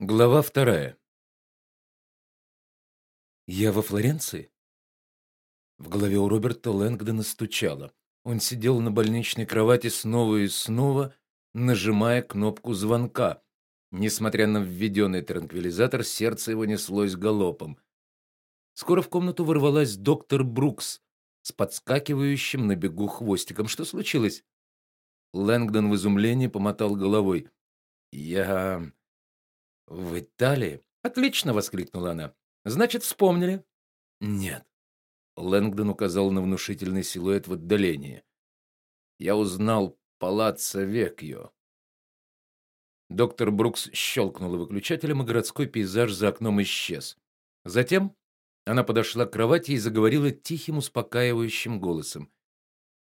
Глава вторая. Я во Флоренции. В голове у Роберта Лэнгдона стучало. Он сидел на больничной кровати снова и снова, нажимая кнопку звонка. Несмотря на введенный транквилизатор, сердце его неслось галопом. Скоро в комнату ворвалась доктор Брукс с подскакивающим на бегу хвостиком. Что случилось? Лэнгдон в изумлении помотал головой. Я в Италии? Отлично, воскликнула она. Значит, вспомнили? Нет. Лэнгдон указал на внушительный силуэт в отдалении. Я узнал палаццо Векьо. Доктор Брукс щелкнула выключателем, и городской пейзаж за окном исчез. Затем она подошла к кровати и заговорила тихим, успокаивающим голосом.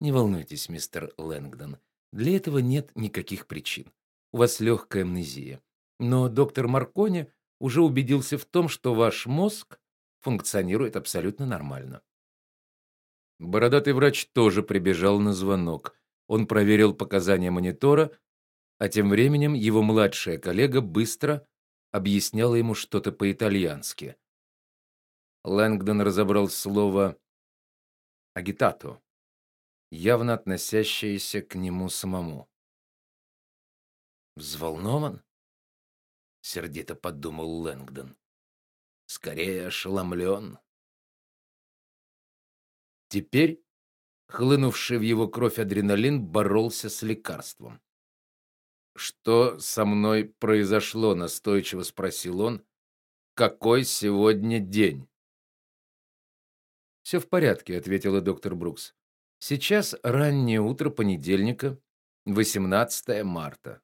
Не волнуйтесь, мистер Лэнгдон. Для этого нет никаких причин. У вас легкая амнезия. Но доктор Маркони уже убедился в том, что ваш мозг функционирует абсолютно нормально. Бородатый врач тоже прибежал на звонок. Он проверил показания монитора, а тем временем его младшая коллега быстро объясняла ему что-то по-итальянски. Лэнгдон разобрал слово агитато, явно относящееся к нему самому. Взволнован? Сердито подумал Лэнгдон. Скорее ошеломлен. Теперь хлынувший в его кровь адреналин боролся с лекарством. Что со мной произошло, настойчиво спросил он. Какой сегодня день? «Все в порядке, ответила доктор Брукс. Сейчас раннее утро понедельника, 18 марта.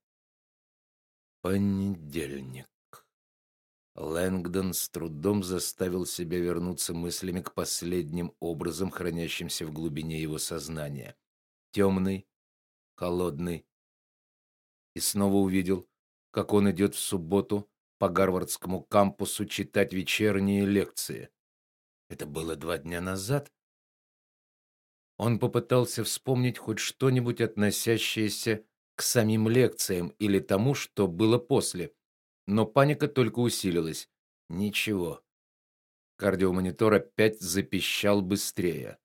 Понедельник. Лэнгдон с трудом заставил себя вернуться мыслями к последним образам, хранящимся в глубине его сознания. Темный, холодный. И снова увидел, как он идет в субботу по Гарвардскому кампусу читать вечерние лекции. Это было два дня назад. Он попытался вспомнить хоть что-нибудь относящееся к самим лекциям или тому, что было после. Но паника только усилилась. Ничего. Кардиомонитор опять запищал быстрее.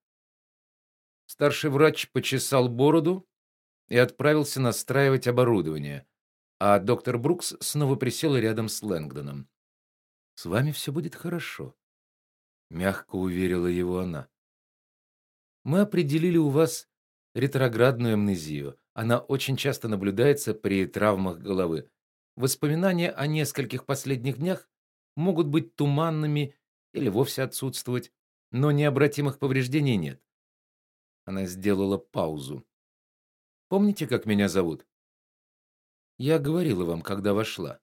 Старший врач почесал бороду и отправился настраивать оборудование, а доктор Брукс снова присел рядом с Лэнгдоном. С вами все будет хорошо, мягко уверила его она. Мы определили у вас ретроградную амнезию. Она очень часто наблюдается при травмах головы. Воспоминания о нескольких последних днях могут быть туманными или вовсе отсутствовать, но необратимых повреждений нет. Она сделала паузу. Помните, как меня зовут? Я говорила вам, когда вошла.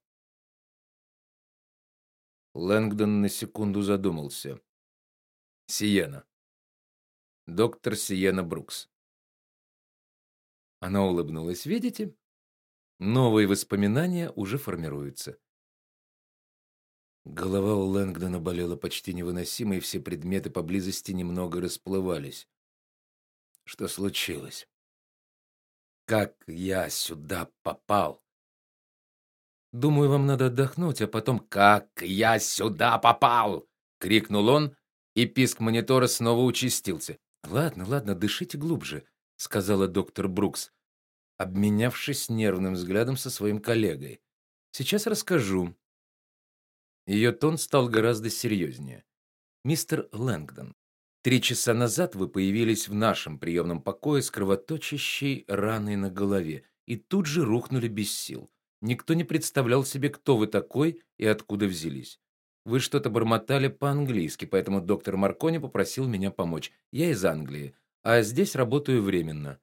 Лэнгдон на секунду задумался. Сиена. Доктор Сиена Брукс. Она улыбнулась. Видите? Новые воспоминания уже формируются. Голова у Лэнгдона болела почти невыносимо, и все предметы поблизости немного расплывались. Что случилось? Как я сюда попал? Думаю, вам надо отдохнуть, а потом как я сюда попал, крикнул он, и писк монитора снова участился. Ладно, ладно, дышите глубже, сказала доктор Брукс, обменявшись нервным взглядом со своим коллегой. Сейчас расскажу. Ее тон стал гораздо серьезнее. Мистер Лэнгдон, три часа назад вы появились в нашем приемном покое с кровоточащей раной на голове и тут же рухнули без сил. Никто не представлял себе, кто вы такой и откуда взялись. Вы что-то бормотали по-английски, поэтому доктор Маркони попросил меня помочь. Я из Англии, а здесь работаю временно.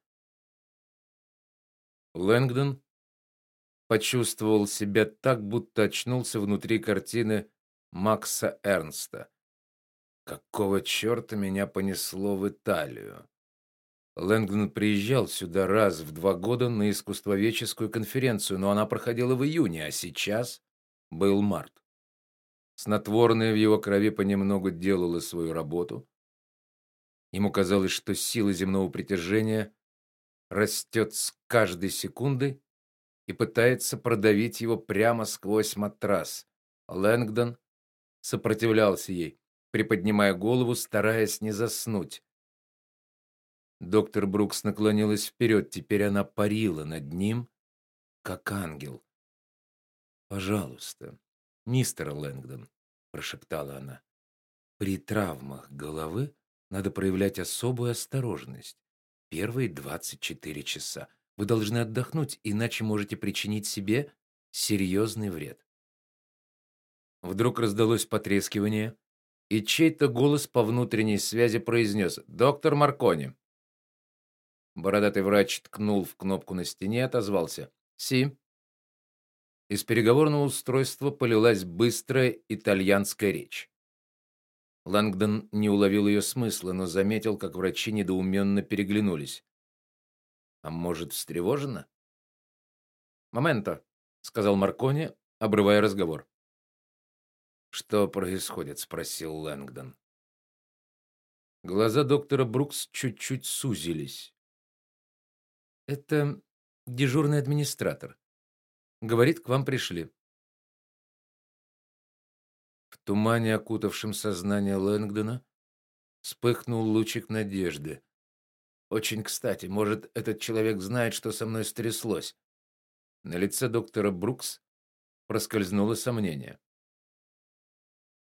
Лэнгдон почувствовал себя так, будто очнулся внутри картины Макса Эрнста. Какого черта меня понесло в Италию? Лэнгдон приезжал сюда раз в два года на искусствоведческую конференцию, но она проходила в июне, а сейчас был март. Снотворное в его крови понемногу делало свою работу. Ему казалось, что сила земного притяжения растет с каждой секундой, и пытается продавить его прямо сквозь матрас. Лэнгдон сопротивлялся ей, приподнимая голову, стараясь не заснуть. Доктор Брукс наклонилась вперед, теперь она парила над ним, как ангел. "Пожалуйста, мистер Лэнгдон", прошептала она. "При травмах головы надо проявлять особую осторожность. Первые 24 часа вы должны отдохнуть, иначе можете причинить себе серьезный вред". Вдруг раздалось потрескивание, и чей-то голос по внутренней связи произнес: "Доктор Маркони". Бородатый врач ткнул в кнопку на стене, отозвался: "Си". Из переговорного устройства полилась быстрая итальянская речь. Лэнгдон не уловил ее смысла, но заметил, как врачи недоуменно переглянулись. А может, встревожена? "Моменто", сказал Маркони, обрывая разговор. Что происходит, спросил Лэнгдон. Глаза доктора Брукс чуть-чуть сузились. Это дежурный администратор. Говорит, к вам пришли. Тумане, окутавшем сознание Лэнгдона, вспыхнул лучик надежды. Очень кстати, может, этот человек знает, что со мной стряслось. На лице доктора Брукс проскользнуло сомнение.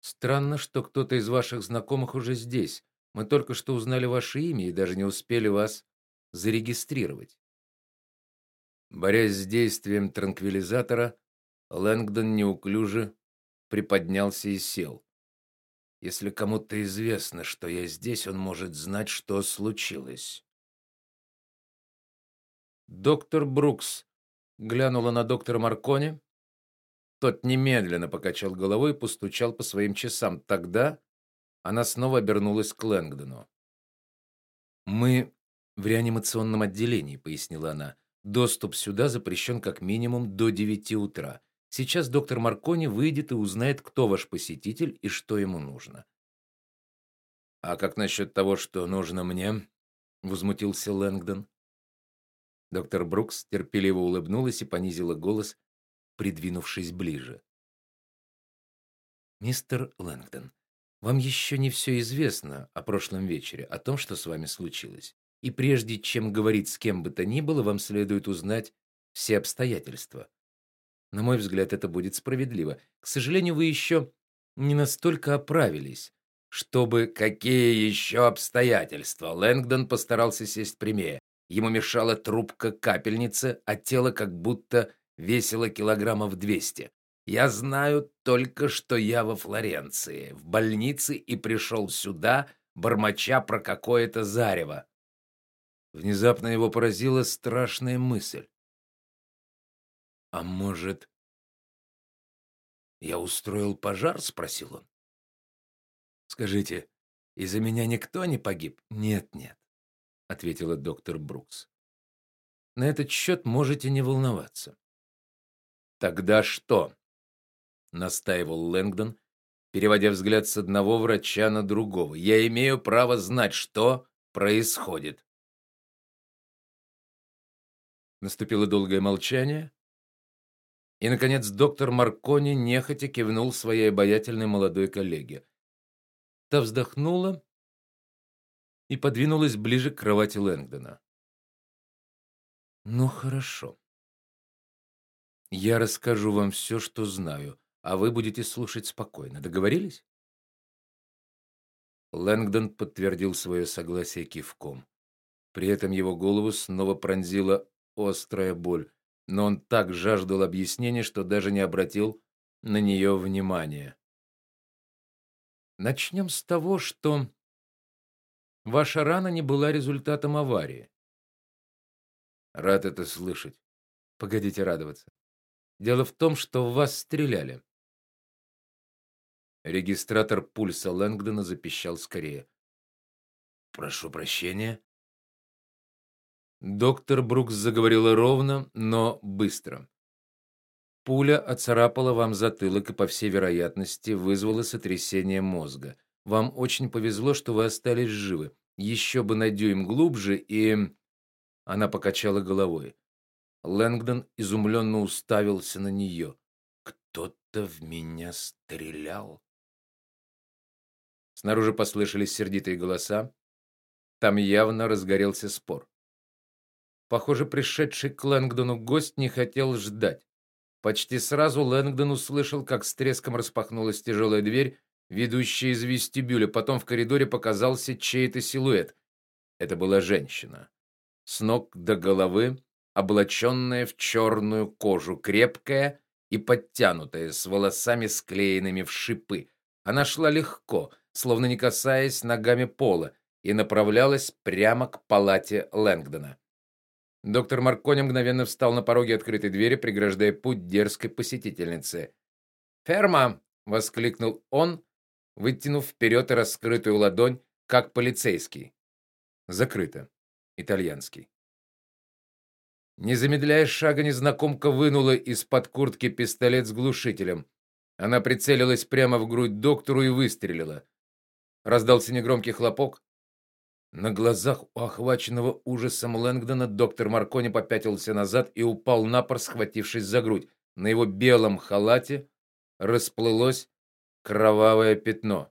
Странно, что кто-то из ваших знакомых уже здесь. Мы только что узнали ваше имя и даже не успели вас зарегистрировать. Борясь с действием транквилизатора, Лэнгдон неуклюже приподнялся и сел. Если кому-то известно, что я здесь, он может знать, что случилось. Доктор Брукс глянула на доктора Маркони. Тот немедленно покачал головой и постучал по своим часам. Тогда она снова обернулась к Лэнгдону. Мы в реанимационном отделении, пояснила она. Доступ сюда запрещен как минимум до 9 утра. Сейчас доктор Маркони выйдет и узнает, кто ваш посетитель и что ему нужно. А как насчет того, что нужно мне? возмутился Лэнгдон. Доктор Брукс терпеливо улыбнулась и понизила голос, придвинувшись ближе. Мистер Лэнгдон, вам еще не все известно о прошлом вечере, о том, что с вами случилось. И прежде чем говорить с кем бы то ни было, вам следует узнать все обстоятельства. На мой взгляд, это будет справедливо. К сожалению, вы еще не настолько оправились, чтобы какие еще обстоятельства. Лэнгдон постарался сесть прямее. Ему мешала трубка капельницы, а тело как будто весило килограммов двести. Я знаю только, что я во Флоренции, в больнице и пришел сюда, бормоча про какое-то зарево. Внезапно его поразила страшная мысль. А может, я устроил пожар, спросил он. Скажите, из-за меня никто не погиб? Нет, нет, ответила доктор Брукс. На этот счет можете не волноваться. Тогда что? настаивал Лэнгдон, переводя взгляд с одного врача на другого. Я имею право знать, что происходит. Наступило долгое молчание, и наконец доктор Маркони нехотя кивнул своей обаятельной молодой коллеге. Та вздохнула и подвинулась ближе к кровати Лэнгдона. Ну хорошо. Я расскажу вам все, что знаю, а вы будете слушать спокойно. Договорились? Лэнгдон подтвердил свое согласие кивком. При этом его голову снова пронзила острая боль, но он так жаждал объяснения, что даже не обратил на нее внимания. Начнем с того, что ваша рана не была результатом аварии. Рад это слышать. Погодите радоваться. Дело в том, что в вас стреляли. Регистратор пульса Лэнгдона запищал скорее. Прошу прощения. Доктор Брукс заговорила ровно, но быстро. Пуля оцарапала вам затылок и по всей вероятности вызвала сотрясение мозга. Вам очень повезло, что вы остались живы. Еще бы на дюйм глубже и Она покачала головой. Лэнгдон изумленно уставился на нее. Кто-то в меня стрелял. Снаружи послышались сердитые голоса. Там явно разгорелся спор. Похоже, пришедший к Лэнгдону гость не хотел ждать. Почти сразу Лэнгдон услышал, как с треском распахнулась тяжелая дверь, ведущая из вестибюля. Потом в коридоре показался чей-то силуэт. Это была женщина. С ног до головы облаченная в черную кожу, крепкая и подтянутая, с волосами склеенными в шипы. Она шла легко, словно не касаясь ногами пола, и направлялась прямо к палате Лэнгдона. Доктор Маркони мгновенно встал на пороге открытой двери, преграждая путь дерзкой посетительнице. "Ферма!" воскликнул он, вытянув вперед раскрытую ладонь, как полицейский. Закрыто. Итальянский. Не замедляя шага, незнакомка вынула из-под куртки пистолет с глушителем. Она прицелилась прямо в грудь доктору и выстрелила. Раздался негромкий хлопок. На глазах у охваченного ужасом Лэнгдона доктор Маркони попятился назад и упал на пол, схватившись за грудь. На его белом халате расплылось кровавое пятно.